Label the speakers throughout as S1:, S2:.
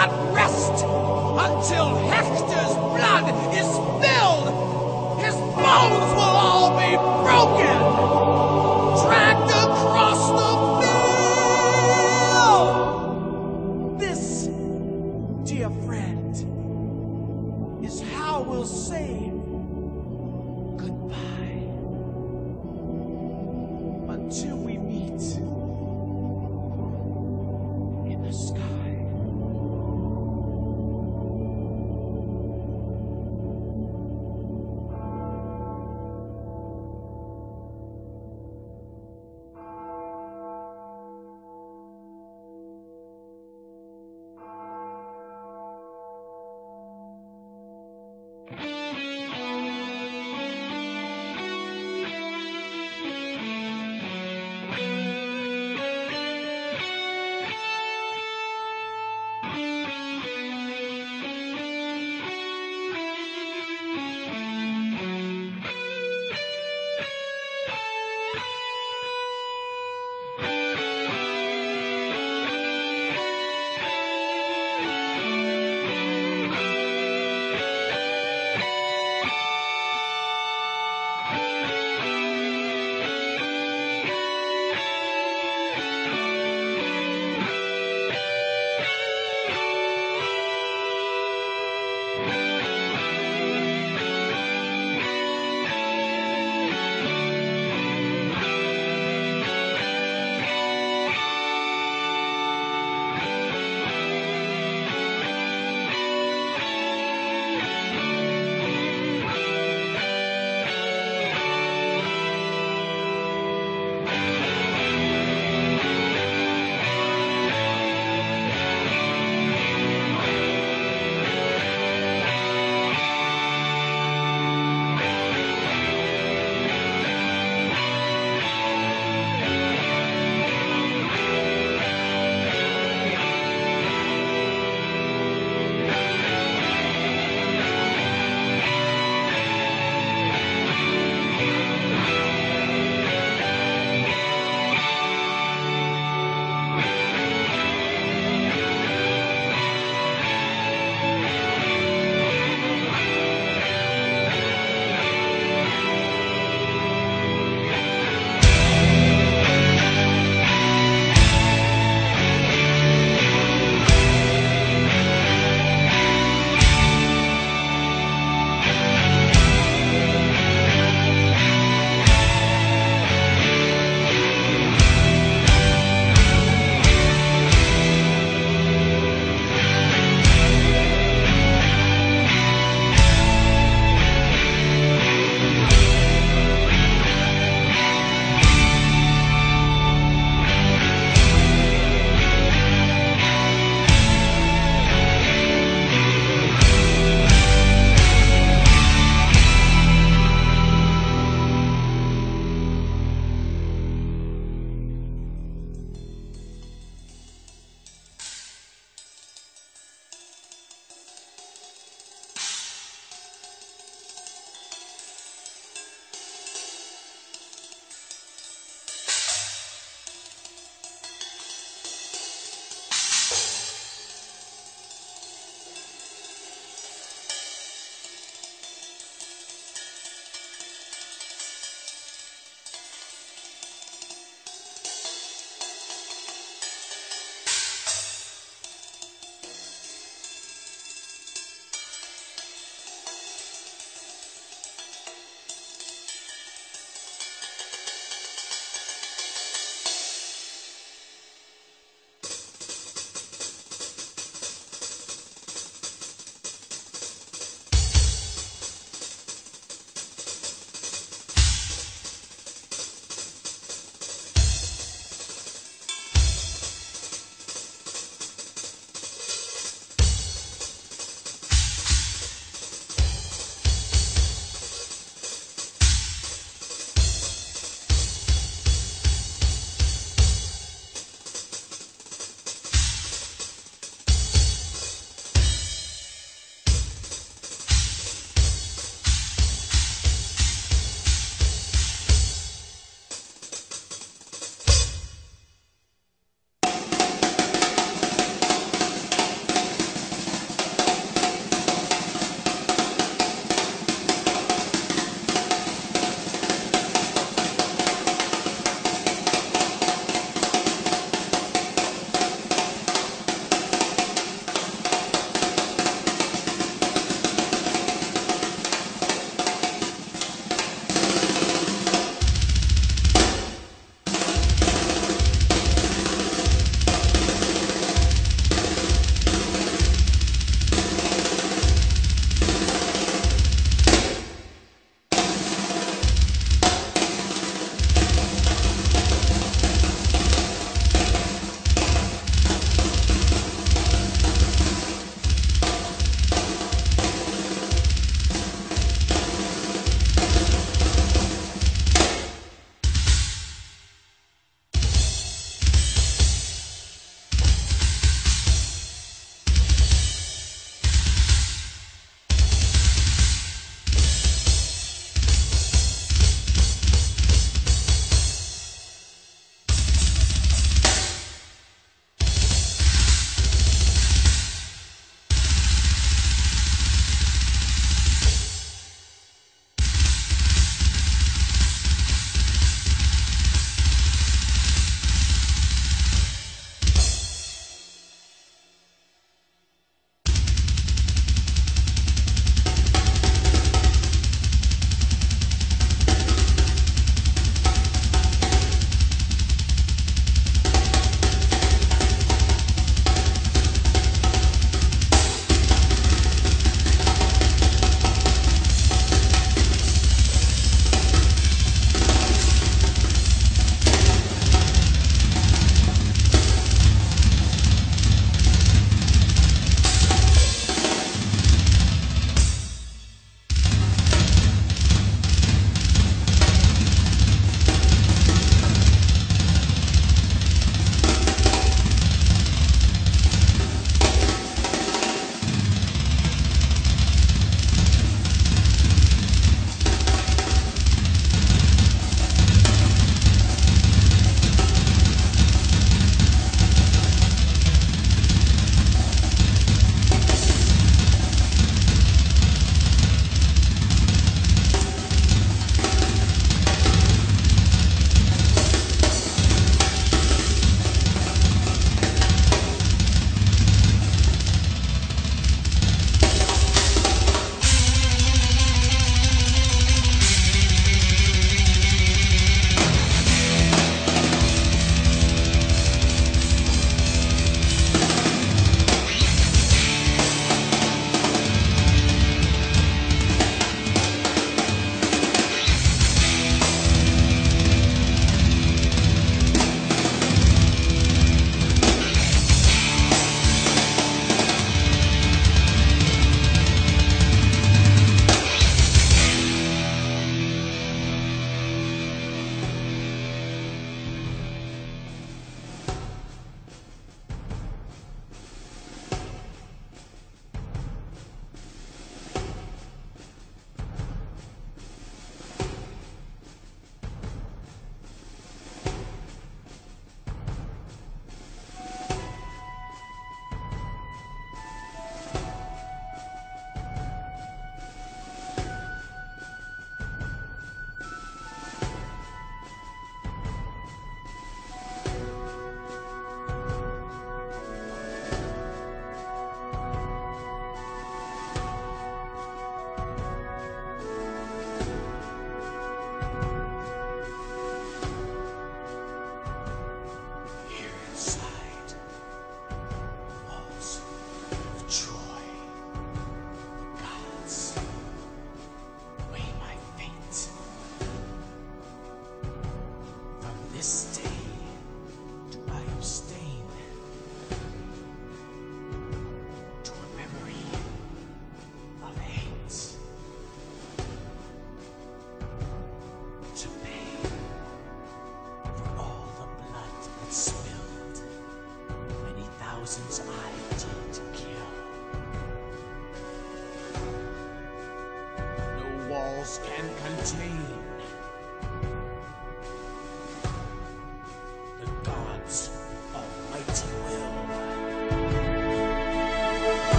S1: not rest until Hector's blood is spilled. His bones will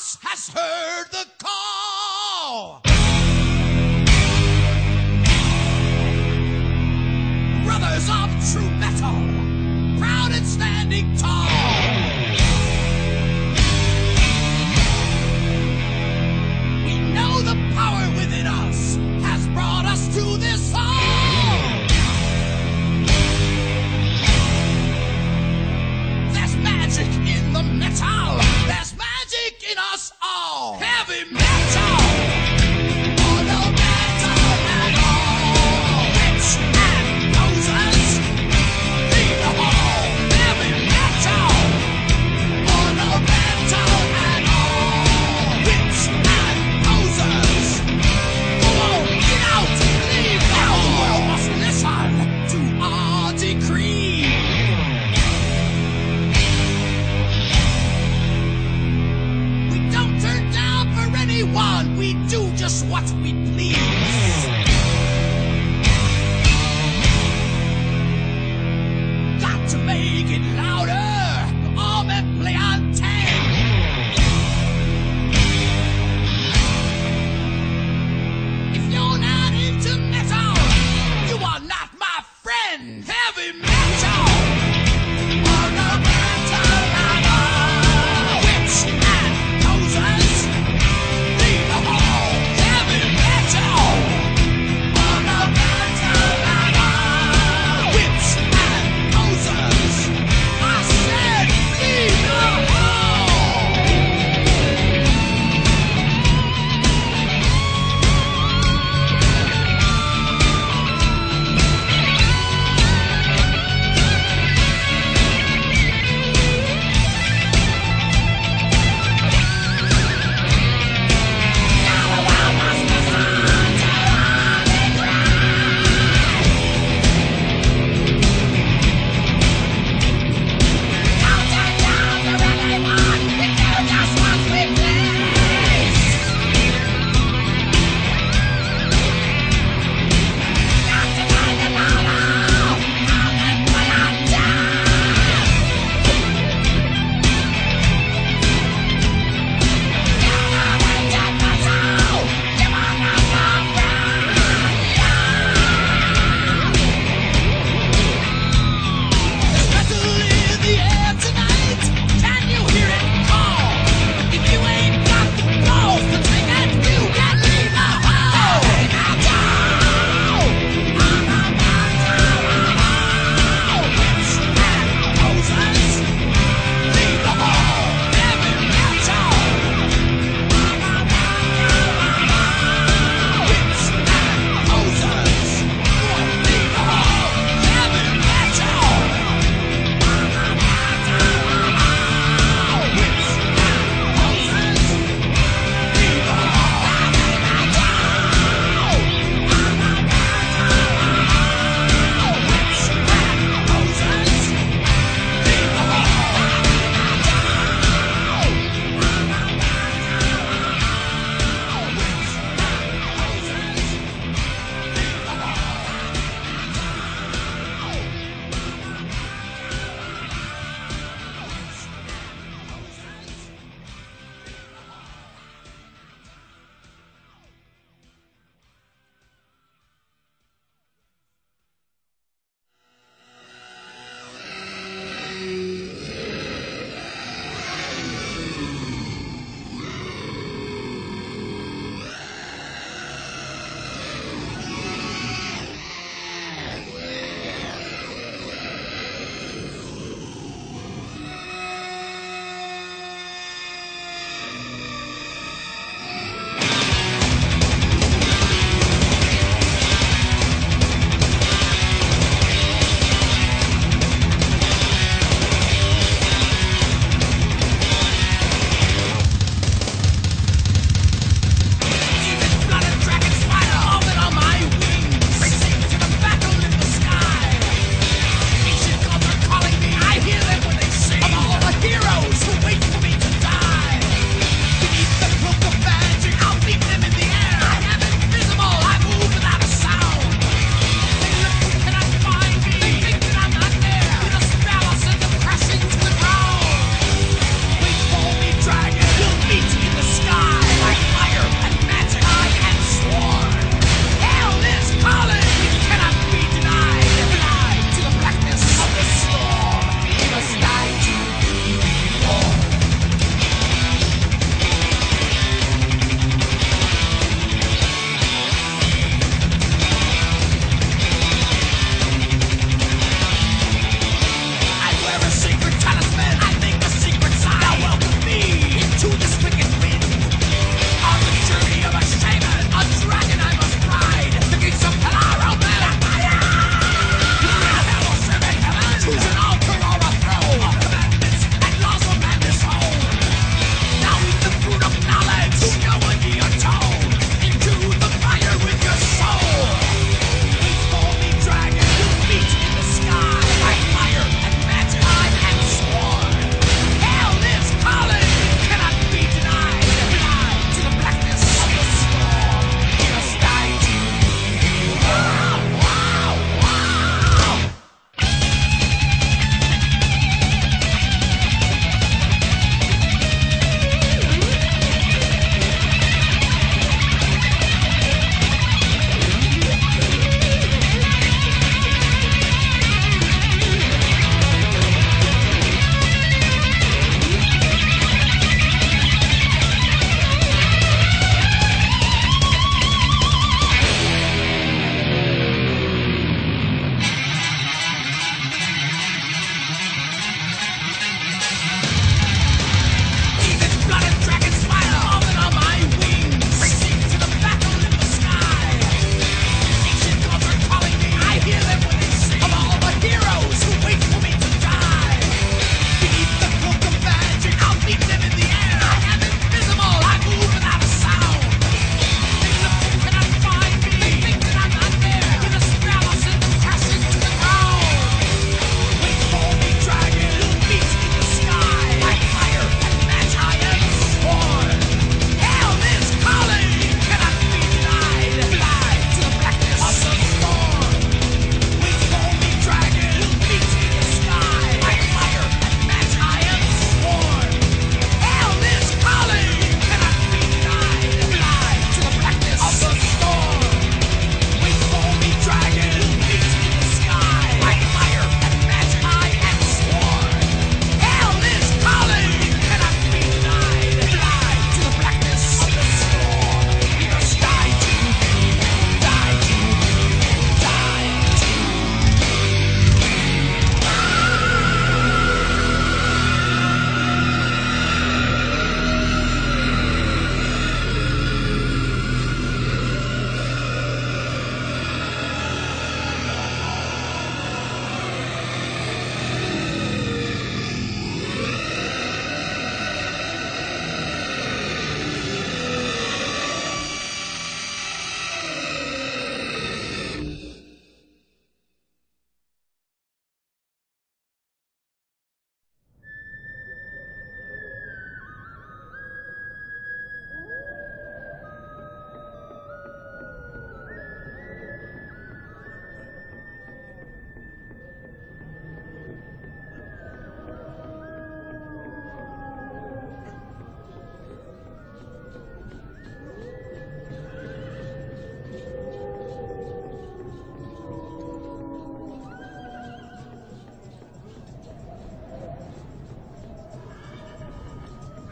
S1: house has heard the call. Brothers of true metal, proud and standing tall.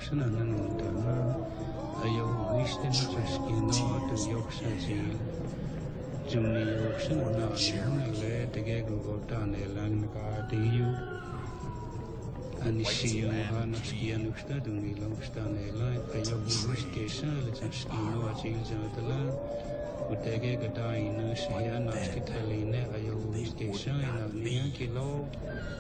S2: 신하는 운다나 여우이시대는 자식이 너어떤 역사지 좀이 역사는 나 향할래 대개 그것다네 랑가 대유 Anishchay Luis que sang y la bien que lo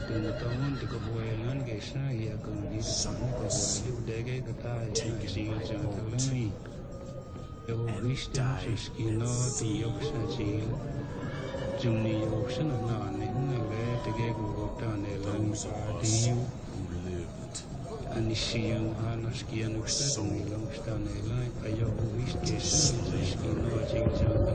S2: que lo toman de que fue lan que sang y a con el sang que fue el de que que está el sang que sigue el sang que lo ni yo viste se esquino ti yo que se chil yo ni yo que se no na ni na ve te que que lo está en el lan ti yo ani si yo ana esquino que está en el lan está en el lan yo viste se esquino a chil sang que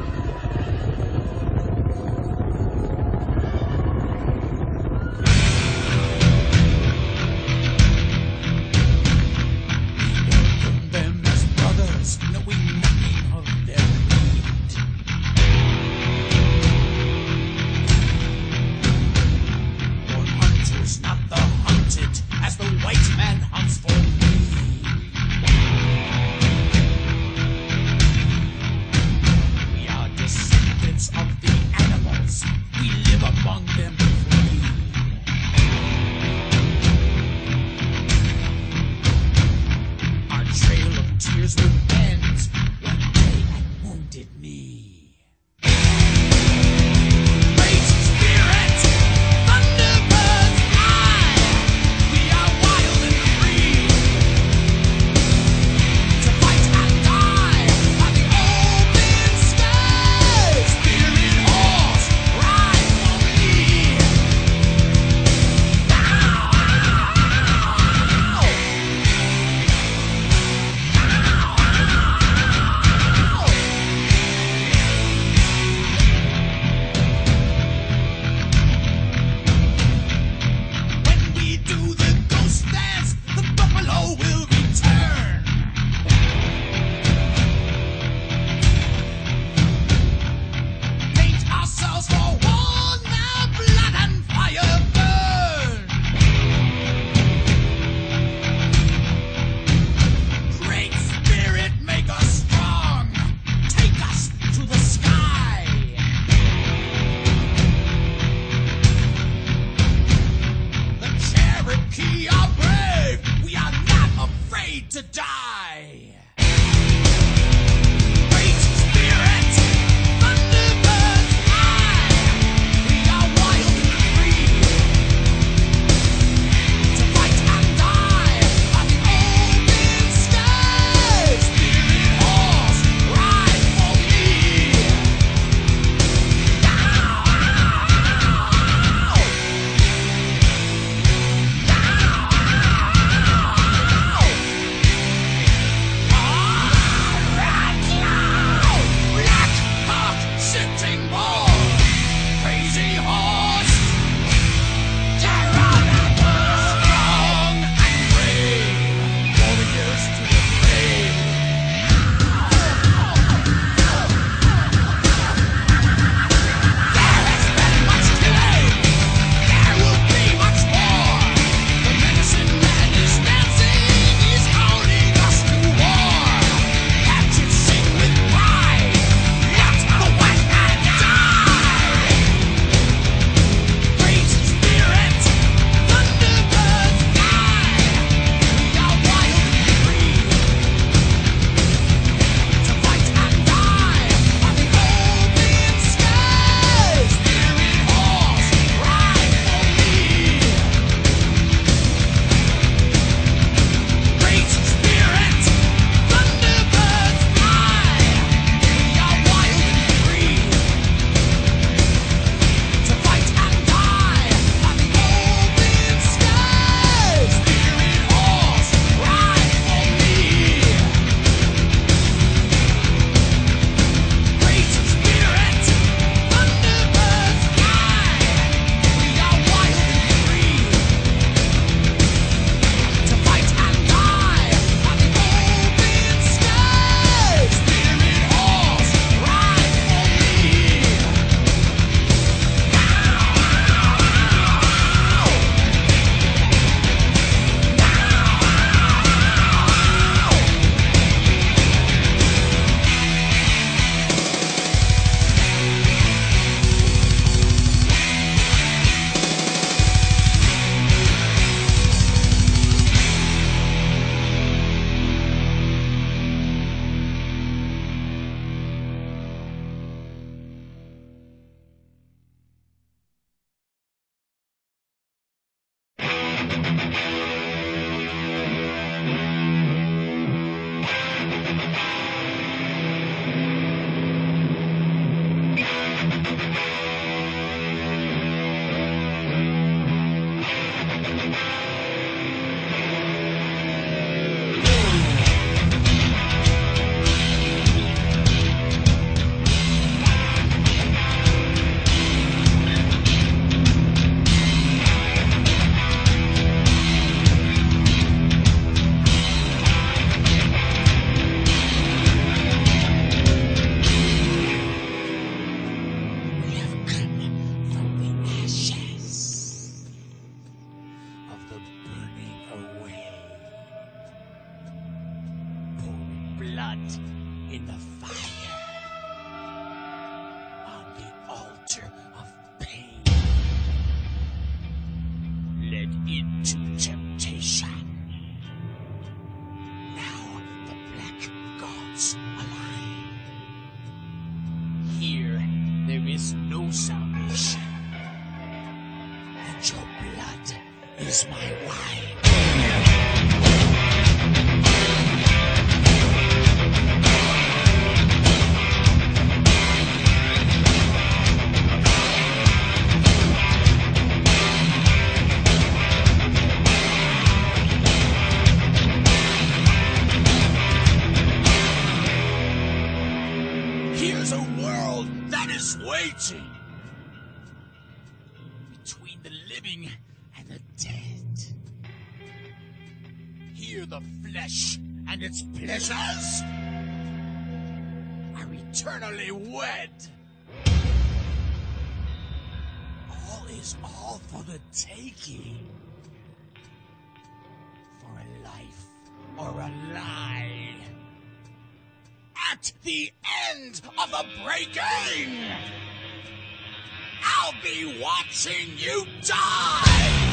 S1: at the end of a breaking. I'll be watching you die!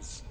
S1: animals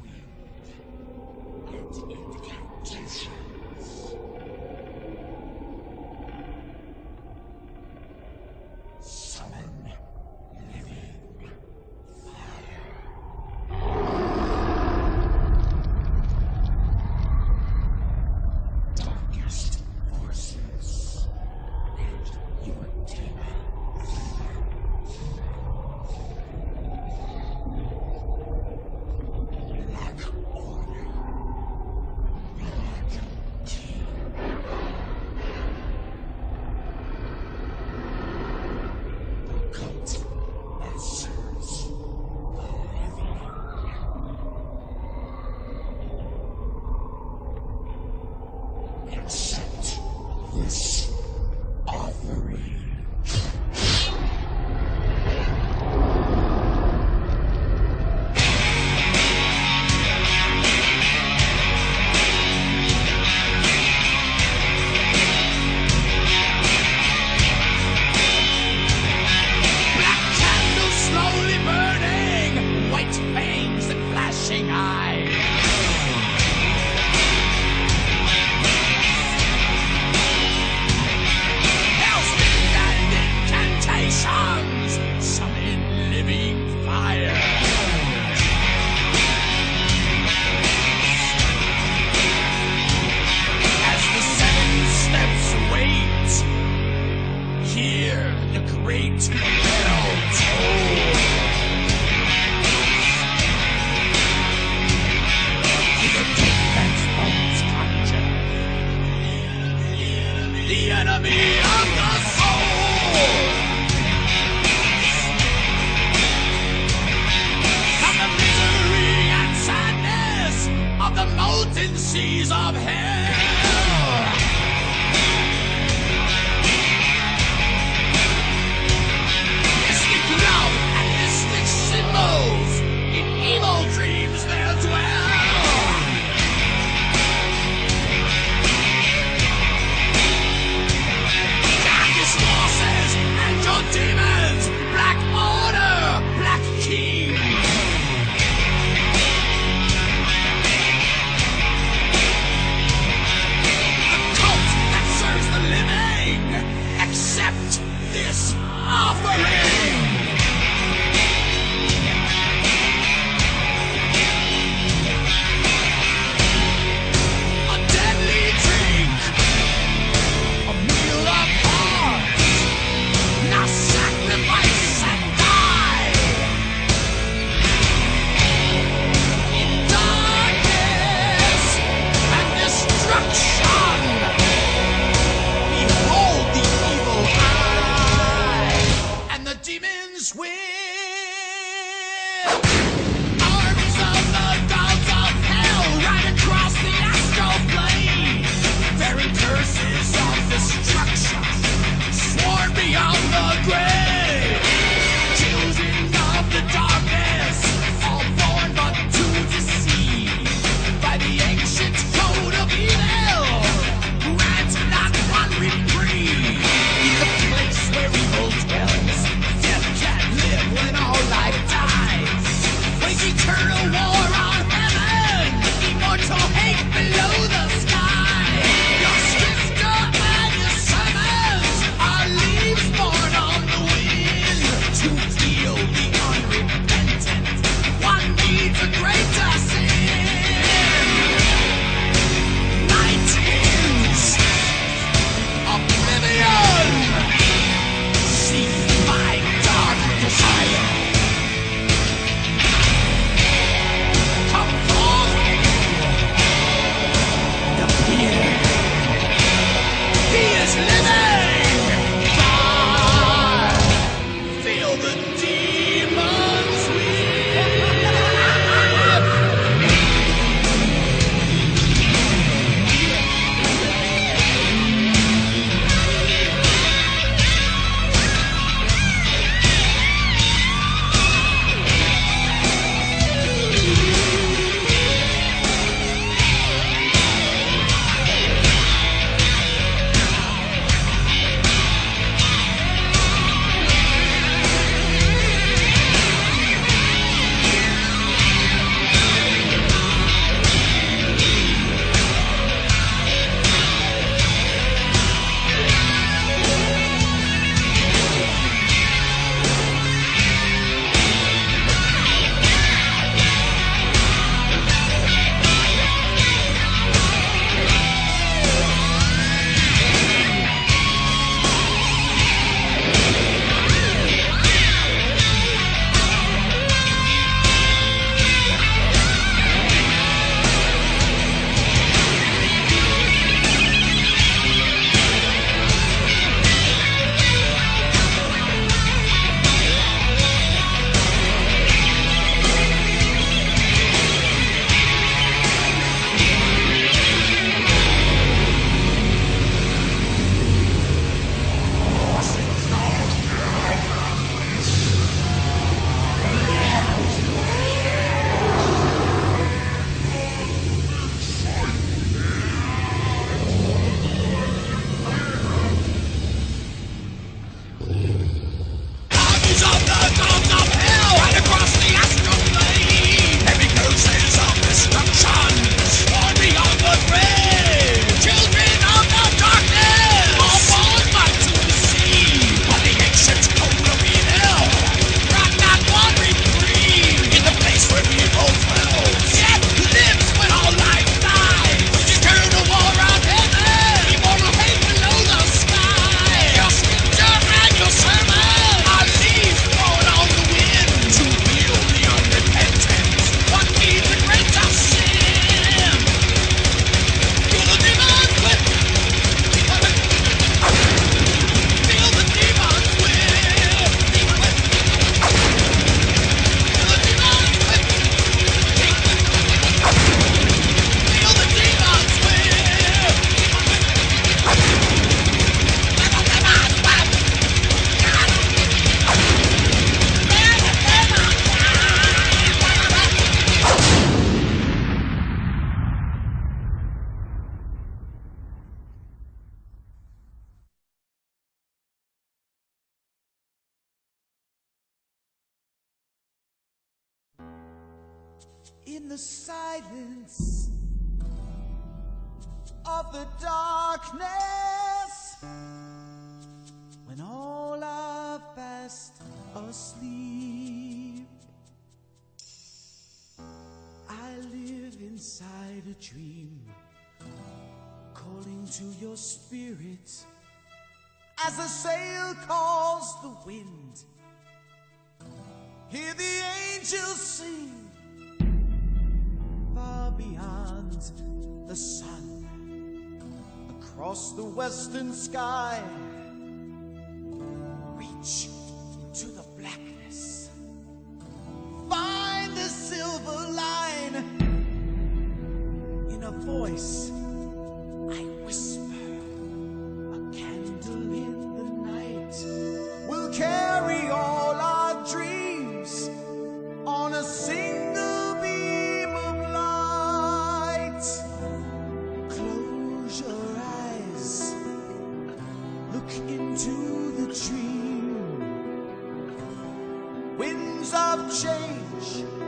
S1: of change.